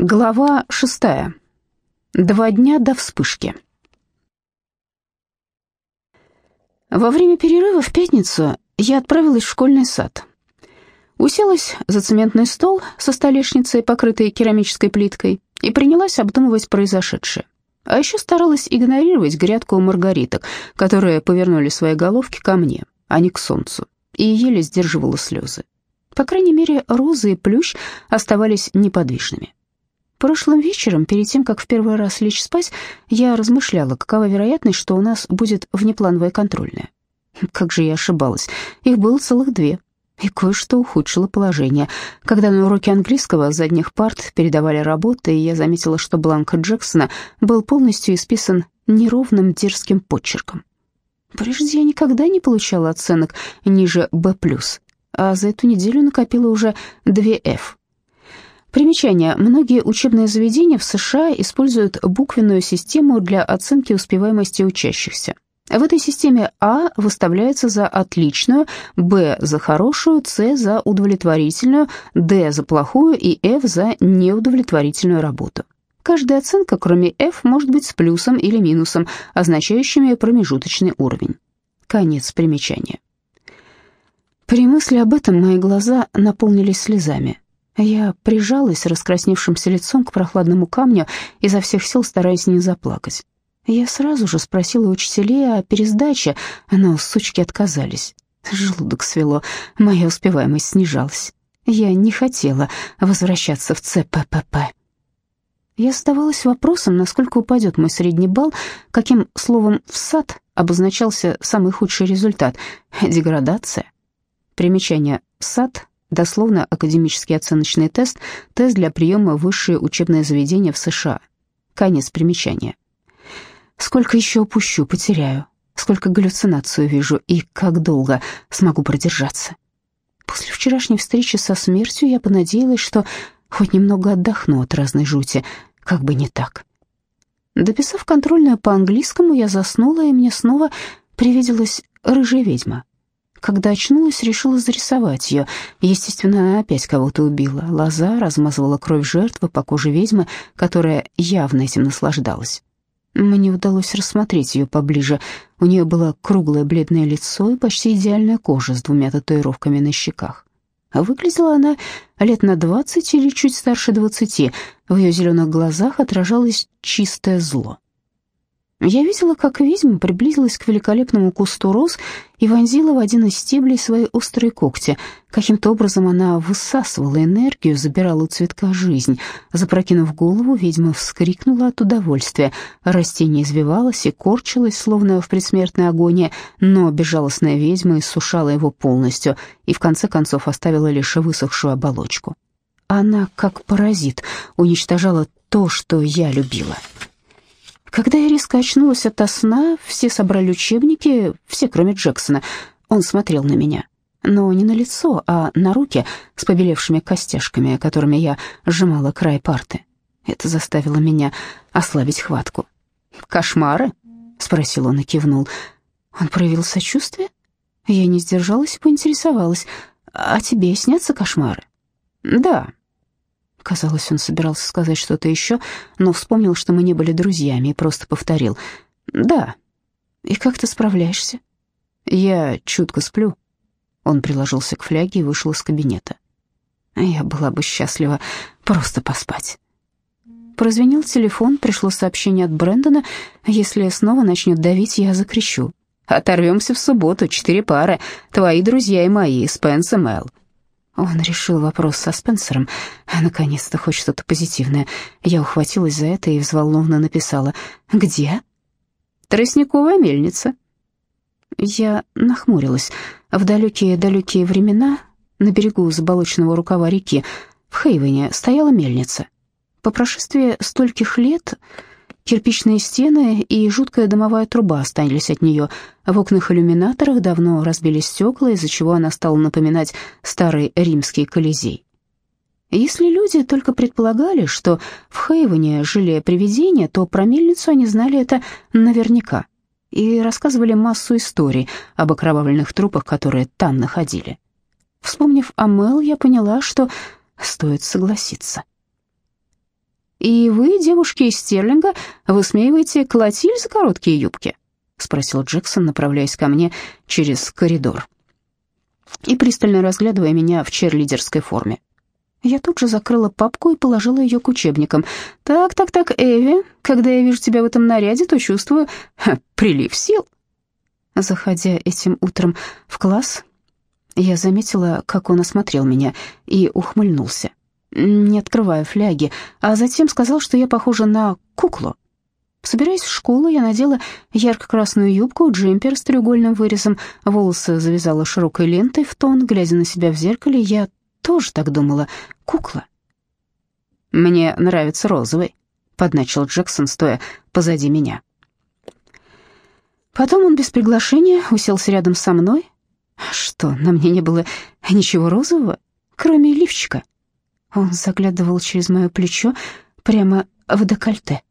Глава шестая. Два дня до вспышки. Во время перерыва в пятницу я отправилась в школьный сад. Уселась за цементный стол со столешницей, покрытой керамической плиткой, и принялась обдумывать произошедшее. А еще старалась игнорировать грядку маргариток, которые повернули свои головки ко мне, а не к солнцу, и еле сдерживала слезы. По крайней мере, розы и плющ оставались неподвижными. Прошлым вечером, перед тем, как в первый раз лечь спать, я размышляла, какова вероятность, что у нас будет внеплановая контрольная. Как же я ошибалась. Их было целых две. И кое-что ухудшило положение. Когда на уроке английского с задних парт передавали работы, и я заметила, что бланк Джексона был полностью исписан неровным дерзким почерком. Прежде я никогда не получала оценок ниже «Б+», а за эту неделю накопила уже две «Ф». Примечание. Многие учебные заведения в США используют буквенную систему для оценки успеваемости учащихся. В этой системе А выставляется за отличную, Б за хорошую, С за удовлетворительную, Д за плохую и Ф за неудовлетворительную работу. Каждая оценка, кроме F, может быть с плюсом или минусом, означающими промежуточный уровень. Конец примечания. При мысли об этом мои глаза наполнились слезами. Я прижалась раскрасневшимся лицом к прохладному камню, изо всех сил стараясь не заплакать. Я сразу же спросила учителей о пересдаче, но сучки отказались. Желудок свело, моя успеваемость снижалась. Я не хотела возвращаться в ЦППП. Я задавалась вопросом, насколько упадет мой средний балл, каким словом «в сад» обозначался самый худший результат — деградация. Примечание «сад» Дословно академический оценочный тест, тест для приема в высшее учебное заведение в США. Конец примечания. Сколько еще упущу, потеряю. Сколько галлюцинацию вижу и как долго смогу продержаться. После вчерашней встречи со смертью я понадеялась, что хоть немного отдохну от разной жути, как бы не так. Дописав контрольную по английскому, я заснула, и мне снова привиделась рыжая ведьма. Когда очнулась, решила зарисовать ее. Естественно, она опять кого-то убила. Лоза размазывала кровь жертвы по коже ведьмы, которая явно этим наслаждалась. Мне удалось рассмотреть ее поближе. У нее было круглое бледное лицо и почти идеальная кожа с двумя татуировками на щеках. А выглядела она лет на двадцать или чуть старше двадцати. В ее зеленых глазах отражалось чистое зло. Я видела, как ведьма приблизилась к великолепному кусту роз и вонзила в один из стеблей свои острые когти. Каким-то образом она высасывала энергию, забирала у цветка жизнь. Запрокинув голову, ведьма вскрикнула от удовольствия. Растение извивалось и корчилось, словно в предсмертной агонии, но безжалостная ведьма иссушала его полностью и в конце концов оставила лишь высохшую оболочку. Она, как паразит, уничтожала то, что я любила. Когда я резко очнулась ото сна, все собрали учебники, все, кроме Джексона. Он смотрел на меня, но не на лицо, а на руки с побелевшими костяшками, которыми я сжимала край парты. Это заставило меня ослабить хватку. «Кошмары?» — спросил он и кивнул. Он проявил сочувствие? Я не сдержалась и поинтересовалась. «А тебе снятся кошмары?» «Да», Казалось, он собирался сказать что-то еще, но вспомнил, что мы не были друзьями, и просто повторил. «Да». «И как ты справляешься?» «Я чутко сплю». Он приложился к фляге и вышел из кабинета. Я была бы счастлива просто поспать. Прозвенел телефон, пришло сообщение от Брэндона. Если снова начнет давить, я закричу. «Оторвемся в субботу, четыре пары, твои друзья и мои, Спенс и Мел». Он решил вопрос со Спенсером. Наконец-то хоть что-то позитивное. Я ухватилась за это и взволнованно написала «Где?» «Тростниковая мельница». Я нахмурилась. В далекие-далекие времена на берегу заболоченного рукава реки в Хейвене стояла мельница. По прошествии стольких лет Кирпичные стены и жуткая дымовая труба остались от нее. В окнах иллюминаторах давно разбились стекла, из-за чего она стала напоминать старый римский колизей. Если люди только предполагали, что в Хейвене жили привидения, то про мельницу они знали это наверняка и рассказывали массу историй об окровавленных трупах, которые там находили. Вспомнив о Мел, я поняла, что стоит согласиться. И вы, девушки из Стерлинга, высмеиваете Клотиль за короткие юбки?» — спросил Джексон, направляясь ко мне через коридор и пристально разглядывая меня в черлидерской форме. Я тут же закрыла папку и положила ее к учебникам. «Так, так, так, Эви, когда я вижу тебя в этом наряде, то чувствую ха, прилив сил». Заходя этим утром в класс, я заметила, как он осмотрел меня и ухмыльнулся, не открывая фляги, а затем сказал, что я похожа на куклу. Собираясь в школу, я надела ярко-красную юбку, джемпер с треугольным вырезом, волосы завязала широкой лентой в тон, глядя на себя в зеркале, я тоже так думала. Кукла. «Мне нравится розовый», — подначил Джексон, стоя позади меня. Потом он без приглашения уселся рядом со мной. Что, на мне не было ничего розового, кроме лифчика? Он заглядывал через мое плечо прямо в декольте.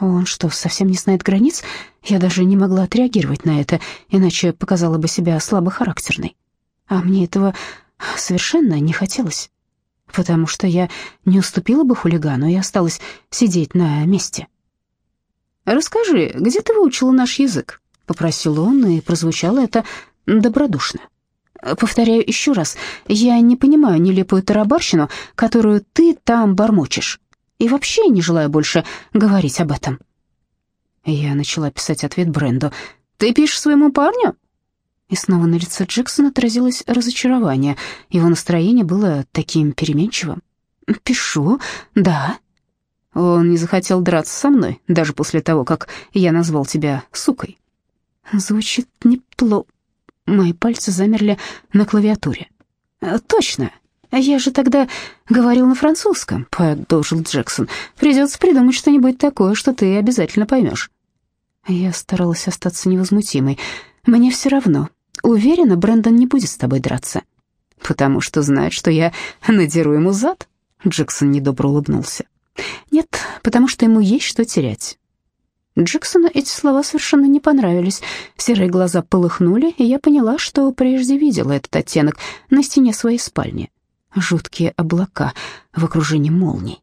Он что, совсем не знает границ? Я даже не могла отреагировать на это, иначе показала бы себя слабохарактерной. А мне этого совершенно не хотелось, потому что я не уступила бы хулигану и осталась сидеть на месте. «Расскажи, где ты выучила наш язык?» — попросил он, и прозвучало это добродушно. «Повторяю еще раз, я не понимаю нелепую тарабарщину, которую ты там бормочешь, и вообще не желаю больше говорить об этом». Я начала писать ответ Бренду. «Ты пишешь своему парню?» И снова на лице Джексона отразилось разочарование. Его настроение было таким переменчивым. «Пишу, да». Он не захотел драться со мной, даже после того, как я назвал тебя сукой. Звучит неплохо. Мои пальцы замерли на клавиатуре. «Точно, я же тогда говорил на французском», — продолжил Джексон. «Придется придумать что-нибудь такое, что ты обязательно поймешь». Я старалась остаться невозмутимой. «Мне все равно. Уверена, Брэндон не будет с тобой драться. Потому что знает, что я надеру ему зад. Джексон недобро улыбнулся. Нет, потому что ему есть что терять. Джексону эти слова совершенно не понравились. Серые глаза полыхнули, и я поняла, что прежде видела этот оттенок на стене своей спальни. Жуткие облака в окружении молний.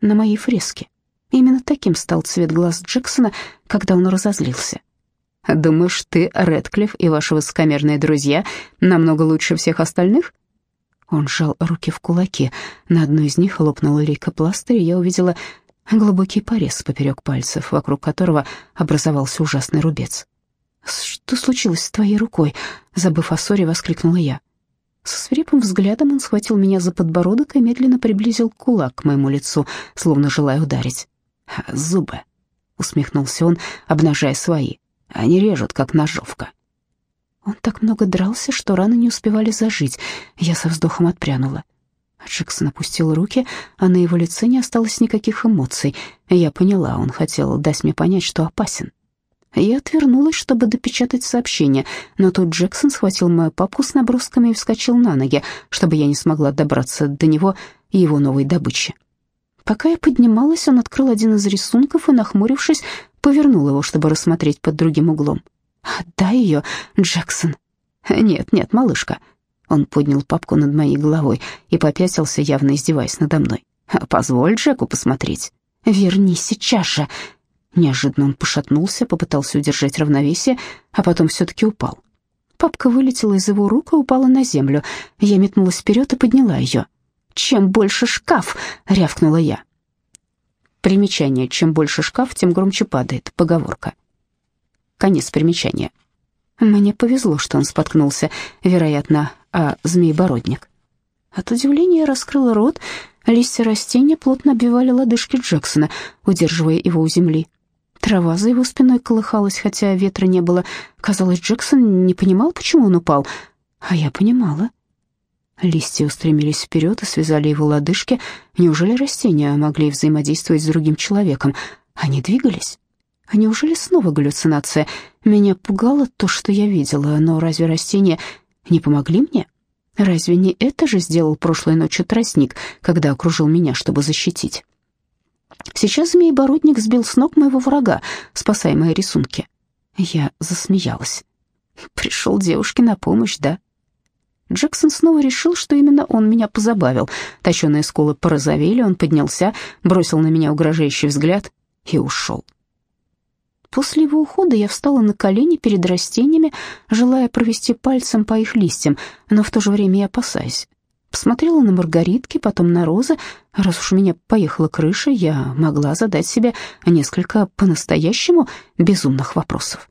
На моей фреске. Именно таким стал цвет глаз Джексона, когда он разозлился. Думаешь, ты, Рэдклифф и ваши высокомерные друзья намного лучше всех остальных?» Он сжал руки в кулаки. На одной из них лопнула лейкопластырь, и я увидела глубокий порез поперек пальцев, вокруг которого образовался ужасный рубец. «Что случилось с твоей рукой?» Забыв о ссоре, воскликнула я. Со свирепым взглядом он схватил меня за подбородок и медленно приблизил кулак к моему лицу, словно желая ударить. «Зубы», — усмехнулся он, обнажая свои. Они режут, как ножовка. Он так много дрался, что раны не успевали зажить. Я со вздохом отпрянула. Джексон опустил руки, а на его лице не осталось никаких эмоций. Я поняла, он хотел дать мне понять, что опасен. Я отвернулась, чтобы допечатать сообщение, но тут Джексон схватил мою папку с набросками и вскочил на ноги, чтобы я не смогла добраться до него и его новой добычи. Пока я поднималась, он открыл один из рисунков и, нахмурившись, повернул его, чтобы рассмотреть под другим углом. «Отдай ее, Джексон». «Нет, нет, малышка». Он поднял папку над моей головой и попятился, явно издеваясь надо мной. «Позволь Джеку посмотреть». «Верни сейчас же». Неожиданно он пошатнулся, попытался удержать равновесие, а потом все-таки упал. Папка вылетела из его рук и упала на землю. Я метнулась вперед и подняла ее. «Чем больше шкаф!» — рявкнула я. Примечание. Чем больше шкаф, тем громче падает. Поговорка. Конец примечания. Мне повезло, что он споткнулся, вероятно, а змей-бородник. От удивления я раскрыла рот. Листья растения плотно обвивали лодыжки Джексона, удерживая его у земли. Трава за его спиной колыхалась, хотя ветра не было. Казалось, Джексон не понимал, почему он упал. А я понимала. Листья устремились вперед и связали его лодыжки. Неужели растения могли взаимодействовать с другим человеком? Они двигались? А неужели снова галлюцинация? Меня пугало то, что я видела, но разве растения не помогли мне? Разве не это же сделал прошлой ночью тростник, когда окружил меня, чтобы защитить? Сейчас змей-бородник сбил с ног моего врага, спасая мои рисунки. Я засмеялась. Пришел девушке на помощь, да? Джексон снова решил, что именно он меня позабавил. Точеные скулы порозовели, он поднялся, бросил на меня угрожающий взгляд и ушел. После его ухода я встала на колени перед растениями, желая провести пальцем по их листьям, но в то же время и опасаясь. Посмотрела на маргаритки, потом на розы. Раз уж у меня поехала крыша, я могла задать себе несколько по-настоящему безумных вопросов.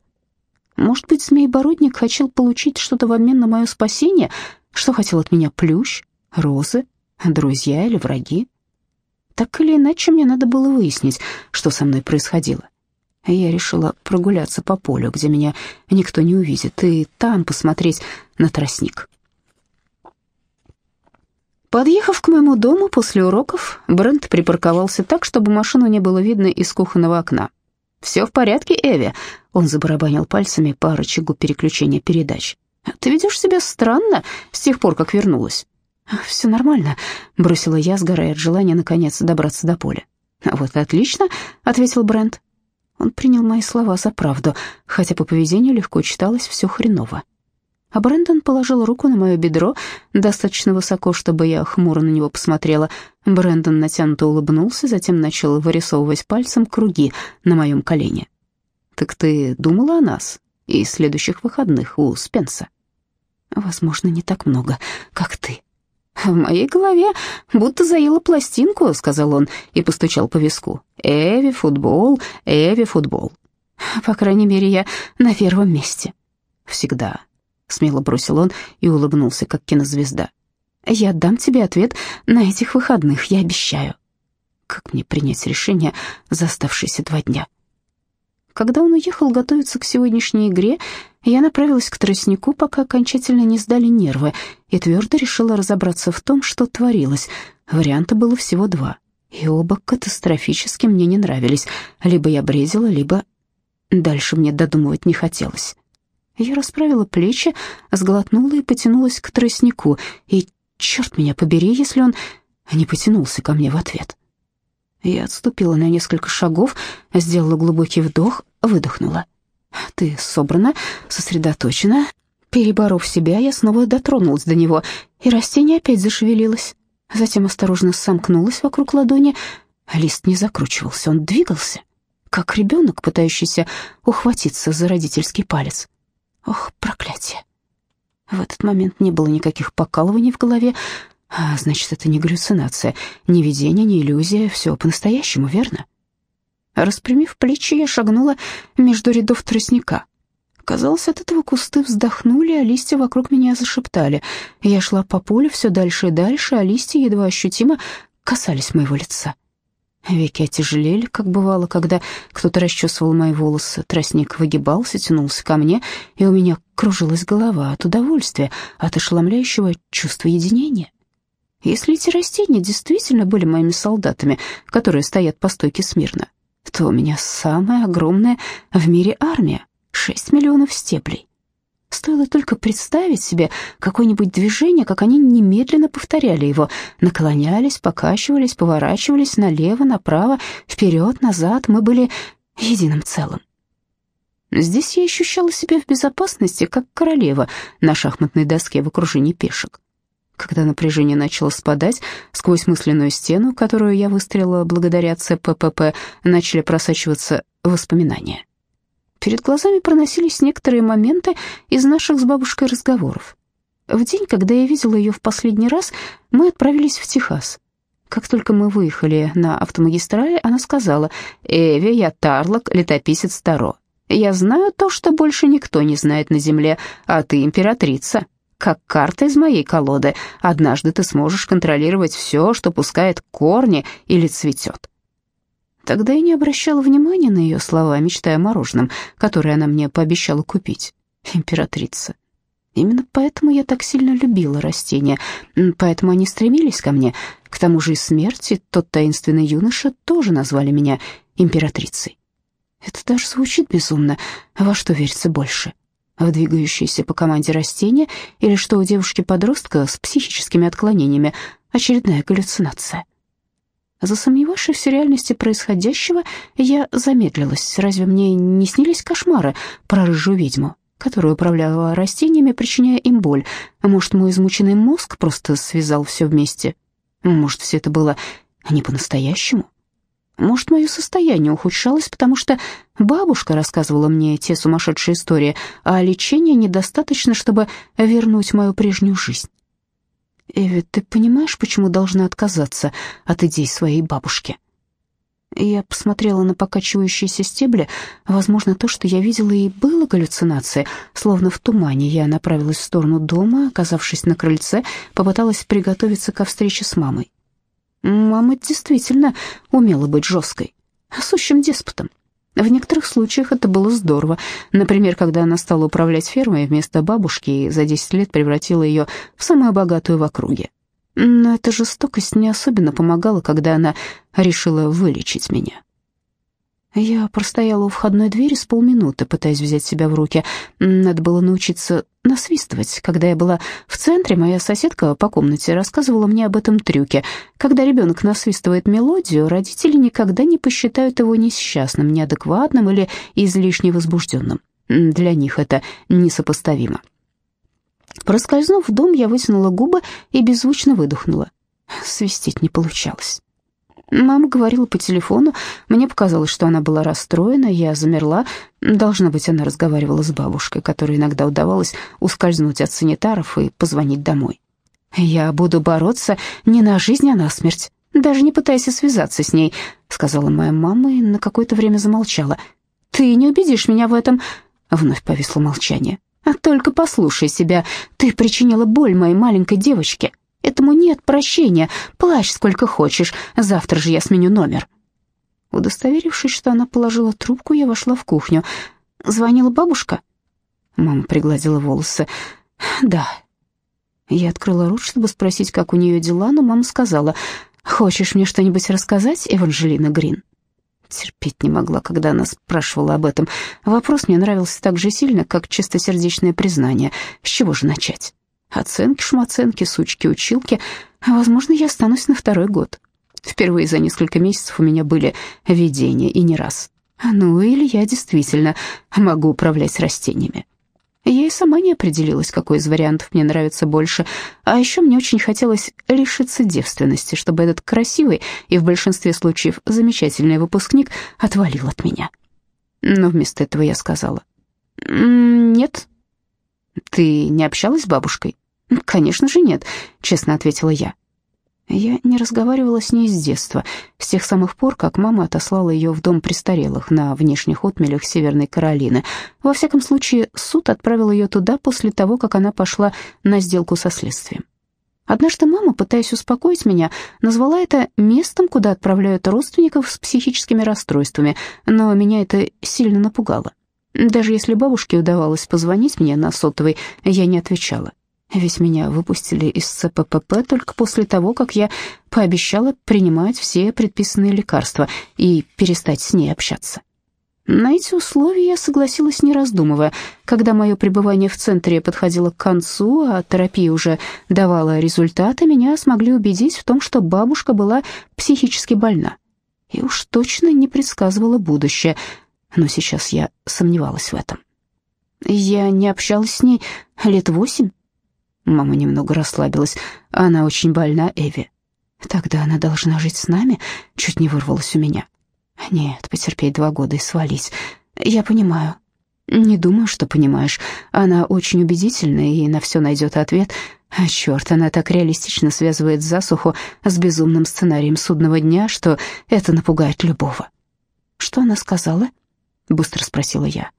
Может быть, змей-бородник хотел получить что-то в обмен на мое спасение? Что хотел от меня плющ, розы, друзья или враги? Так или иначе, мне надо было выяснить, что со мной происходило. Я решила прогуляться по полю, где меня никто не увидит, и там посмотреть на тростник. Подъехав к моему дому после уроков, Брент припарковался так, чтобы машину не было видно из кухонного окна. «Все в порядке, Эви?» Он забарабанил пальцами по рычагу переключения передач. «Ты ведешь себя странно с тех пор, как вернулась». «Все нормально», — бросила я, сгорая от желания наконец добраться до поля. «Вот и отлично», — ответил Брент. Он принял мои слова за правду, хотя по поведению легко читалось все хреново. А Брэндон положил руку на мое бедро, достаточно высоко, чтобы я хмуро на него посмотрела. Брэндон натянуто улыбнулся, затем начал вырисовывать пальцем круги на моем колене. «Так ты думала о нас и следующих выходных у Спенса?» «Возможно, не так много, как ты». «В моей голове будто заела пластинку», — сказал он и постучал по виску. «Эви, футбол, Эви, футбол». «По крайней мере, я на первом месте». «Всегда смело бросил он и улыбнулся, как кинозвезда. Я дам тебе ответ на этих выходных, я обещаю. Как мне принять решение за оставшиеся два дня? Когда он уехал готовиться к сегодняшней игре, я направилась к тростнику, пока окончательно не сдали нервы, и твердо решила разобраться в том, что творилось. Варианта было всего два, и оба катастрофически мне не нравились. Либо я бредила, либо... Дальше мне додумывать не хотелось. Я расправила плечи, сглотнула и потянулась к тростнику. И, черт меня побери, если он не потянулся ко мне в ответ. Я отступила на несколько шагов, сделала глубокий вдох, выдохнула. «Ты собрана, сосредоточена». Переборов себя, я снова дотронулась до него, и растение опять зашевелилось. Затем осторожно сомкнулось вокруг ладони. Лист не закручивался, он двигался, как ребенок, пытающийся ухватиться за родительский палец. Ох, проклятие. В этот момент не было никаких покалываний в голове, а значит, это не галлюцинация, не видение, не иллюзия, все по-настоящему, верно? Распрямив плечи, я шагнула между рядов тростника. Казалось, от этого кусты вздохнули, а листья вокруг меня зашептали. Я шла по полю все дальше и дальше, а листья едва ощутимо касались моего лица. Веки отяжелели, как бывало, когда кто-то расчесывал мои волосы. Тростник выгибался, тянулся ко мне, и у меня кружилась голова от удовольствия, от ошеломляющего чувства единения. Если эти растения действительно были моими солдатами, которые стоят по стойке смирно, то у меня самая огромная в мире армия — шесть миллионов стеблей. Стоило только представить себе какое-нибудь движение, как они немедленно повторяли его, наклонялись, покачивались, поворачивались налево, направо, вперед, назад. Мы были единым целым. Здесь я ощущала себя в безопасности, как королева на шахматной доске в окружении пешек. Когда напряжение начало спадать, сквозь мысленную стену, которую я выстрелила благодаря ЦППП, начали просачиваться воспоминания. Перед глазами проносились некоторые моменты из наших с бабушкой разговоров. В день, когда я видела ее в последний раз, мы отправились в Техас. Как только мы выехали на автомагистрали, она сказала, «Эви, я Тарлок, летописец Таро. Я знаю то, что больше никто не знает на земле, а ты императрица. Как карта из моей колоды, однажды ты сможешь контролировать все, что пускает корни или цветет. Тогда я не обращала внимания на ее слова, мечтая о мороженом, которое она мне пообещала купить. Императрица. Именно поэтому я так сильно любила растения, поэтому они стремились ко мне. К тому же и смерти тот таинственный юноша тоже назвали меня императрицей. Это даже звучит безумно. Во что верится больше? В двигающееся по команде растения или что у девушки-подростка с психическими отклонениями очередная галлюцинация? Засомневавшись в реальности происходящего, я замедлилась. Разве мне не снились кошмары про рыжую ведьму? которая управляла растениями, причиняя им боль. А может, мой измученный мозг просто связал все вместе? Может, все это было не по-настоящему? Может, мое состояние ухудшалось, потому что бабушка рассказывала мне те сумасшедшие истории, а лечения недостаточно, чтобы вернуть мою прежнюю жизнь. Эви, ты понимаешь, почему должна отказаться от идей своей бабушки? Я посмотрела на покачивающиеся стебли. Возможно, то, что я видела, и было галлюцинацией. Словно в тумане я направилась в сторону дома, оказавшись на крыльце, попыталась приготовиться ко встрече с мамой. Мама действительно умела быть жесткой, сущим деспотом. В некоторых случаях это было здорово. Например, когда она стала управлять фермой вместо бабушки и за 10 лет превратила ее в самую богатую в округе. Но эта жестокость не особенно помогала, когда она решила вылечить меня. Я простояла у входной двери с полминуты, пытаясь взять себя в руки. Надо было научиться насвистывать. Когда я была в центре, моя соседка по комнате рассказывала мне об этом трюке. Когда ребенок насвистывает мелодию, родители никогда не посчитают его несчастным, неадекватным или излишне возбужденным. Для них это несопоставимо. Проскользнув в дом, я вытянула губы и беззвучно выдохнула. Свистеть не получалось. Мама говорила по телефону. Мне показалось, что она была расстроена. Я замерла. Должно быть, она разговаривала с бабушкой, которой иногда удавалось ускользнуть от санитаров и позвонить домой. «Я буду бороться не на жизнь, а на смерть, даже не пытаясь связаться с ней», сказала моя мама и на какое-то время замолчала. «Ты не убедишь меня в этом», вновь повисло молчание. «А только послушай себя, ты причинила боль моей маленькой девочке». Этому нет прощения. Плачь сколько хочешь. Завтра же я сменю номер». Удостоверившись, что она положила трубку, я вошла в кухню. Звонила бабушка? Мама пригладила волосы. «Да». Я открыла рот, чтобы спросить, как у нее дела, но мама сказала, «Хочешь мне что-нибудь рассказать, Эванжелина Грин?» Терпеть не могла, когда она спрашивала об этом. Вопрос мне нравился так же сильно, как чистосердечное признание. С чего же начать? Оценки, шмоценки, сучки-училки. Возможно, я останусь на второй год. Впервые за несколько месяцев у меня были видения, и не раз. Ну, или я действительно могу управлять растениями. Я и сама не определилась, какой из вариантов мне нравится больше. А еще мне очень хотелось лишиться девственности, чтобы этот красивый и в большинстве случаев замечательный выпускник отвалил от меня. Но вместо этого я сказала, «Нет, «Ты не общалась с бабушкой?» «Конечно же нет», — честно ответила я. Я не разговаривала с ней с детства, с тех самых пор, как мама отослала ее в дом престарелых на внешних отмелях Северной Каролины. Во всяком случае, суд отправил ее туда после того, как она пошла на сделку со следствием. Однажды мама, пытаясь успокоить меня, назвала это местом, куда отправляют родственников с психическими расстройствами, но меня это сильно напугало. Даже если бабушке удавалось позвонить мне на сотовый, я не отвечала. Ведь меня выпустили из ЦППП только после того, как я пообещала принимать все предписанные лекарства и перестать с ней общаться. На эти условия я согласилась, не раздумывая. Когда мое пребывание в центре подходило к концу, а терапия уже давала результаты, меня смогли убедить в том, что бабушка была психически больна. И уж точно не предсказывала будущее — но сейчас я сомневалась в этом. Я не общалась с ней лет восемь. Мама немного расслабилась. Она очень больна, Эви. Тогда она должна жить с нами, чуть не вырвалась у меня. Нет, потерпеть два года и свалить. Я понимаю. Не думаю, что понимаешь. Она очень убедительная и на все найдет ответ. А черт, она так реалистично связывает засуху с безумным сценарием судного дня, что это напугает любого. Что она сказала? — быстро спросила я.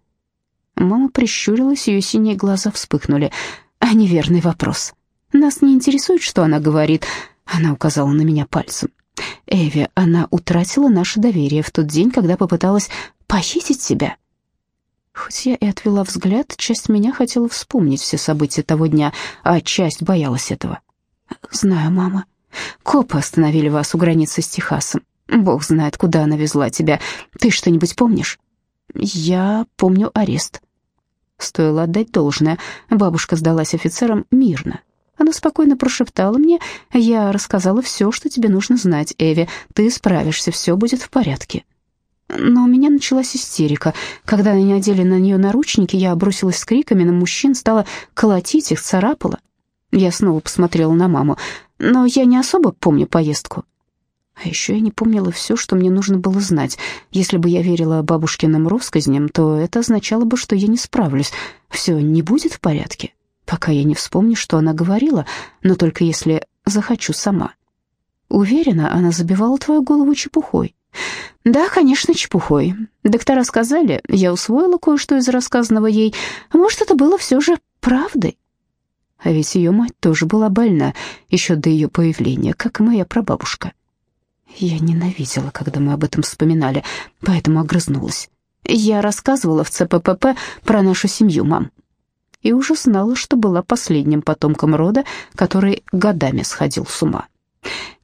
Мама прищурилась, ее синие глаза вспыхнули. А неверный вопрос. Нас не интересует, что она говорит. Она указала на меня пальцем. Эви, она утратила наше доверие в тот день, когда попыталась похитить себя. Хоть я и отвела взгляд, часть меня хотела вспомнить все события того дня, а часть боялась этого. «Знаю, мама. Копы остановили вас у границы с Техасом. Бог знает, куда она везла тебя. Ты что-нибудь помнишь?» Я помню арест. Стоило отдать должное. Бабушка сдалась офицерам мирно. Она спокойно прошептала мне, «Я рассказала все, что тебе нужно знать, Эви. Ты справишься, все будет в порядке». Но у меня началась истерика. Когда они надели на нее наручники, я бросилась с криками на мужчин, стала колотить их, царапала. Я снова посмотрела на маму, но я не особо помню поездку. А еще я не помнила все, что мне нужно было знать. Если бы я верила бабушкиным россказням, то это означало бы, что я не справлюсь. Все не будет в порядке, пока я не вспомню, что она говорила, но только если захочу сама. Уверена, она забивала твою голову чепухой. Да, конечно, чепухой. Доктора сказали, я усвоила кое-что из рассказанного ей. Может, это было все же правдой. А ведь ее мать тоже была больна еще до ее появления, как и моя прабабушка. Я ненавидела, когда мы об этом вспоминали, поэтому огрызнулась. Я рассказывала в ЦППП про нашу семью, мам. И уже знала, что была последним потомком рода, который годами сходил с ума.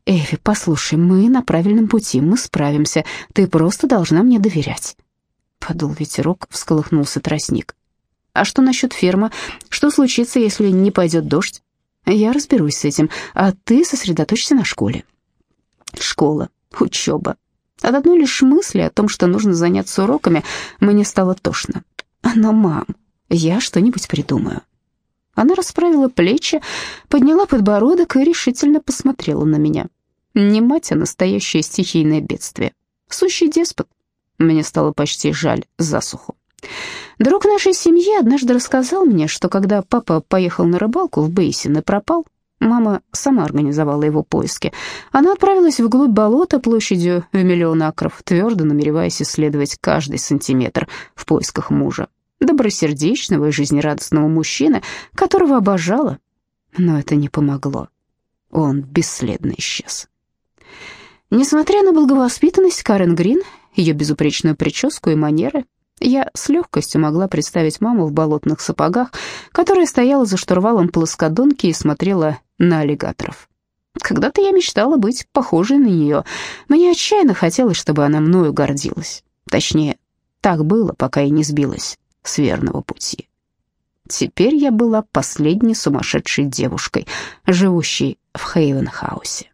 «Эви, послушай, мы на правильном пути, мы справимся. Ты просто должна мне доверять». Подул ветерок, всколыхнулся тростник. «А что насчет фермы? Что случится, если не пойдет дождь?» «Я разберусь с этим, а ты сосредоточься на школе». Школа, учеба. От одной лишь мысли о том, что нужно заняться уроками, мне стало тошно. Но, мам, я что-нибудь придумаю. Она расправила плечи, подняла подбородок и решительно посмотрела на меня. Не мать, а настоящее стихийное бедствие. Сущий деспот. Мне стало почти жаль засуху. Друг нашей семьи однажды рассказал мне, что когда папа поехал на рыбалку в Бейсин и пропал, Мама сама организовала его поиски. Она отправилась вглубь болота площадью в миллион акров, твердо намереваясь исследовать каждый сантиметр в поисках мужа. Добросердечного и жизнерадостного мужчины, которого обожала. Но это не помогло. Он бесследно исчез. Несмотря на благовоспитанность Карен Грин, ее безупречную прическу и манеры, я с легкостью могла представить маму в болотных сапогах, которая стояла за штурвалом плоскодонки и смотрела на аллигаторов. Когда-то я мечтала быть похожей на нее. Мне отчаянно хотелось, чтобы она мною гордилась. Точнее, так было, пока я не сбилась с верного пути. Теперь я была последней сумасшедшей девушкой, живущей в Хейвенхаусе.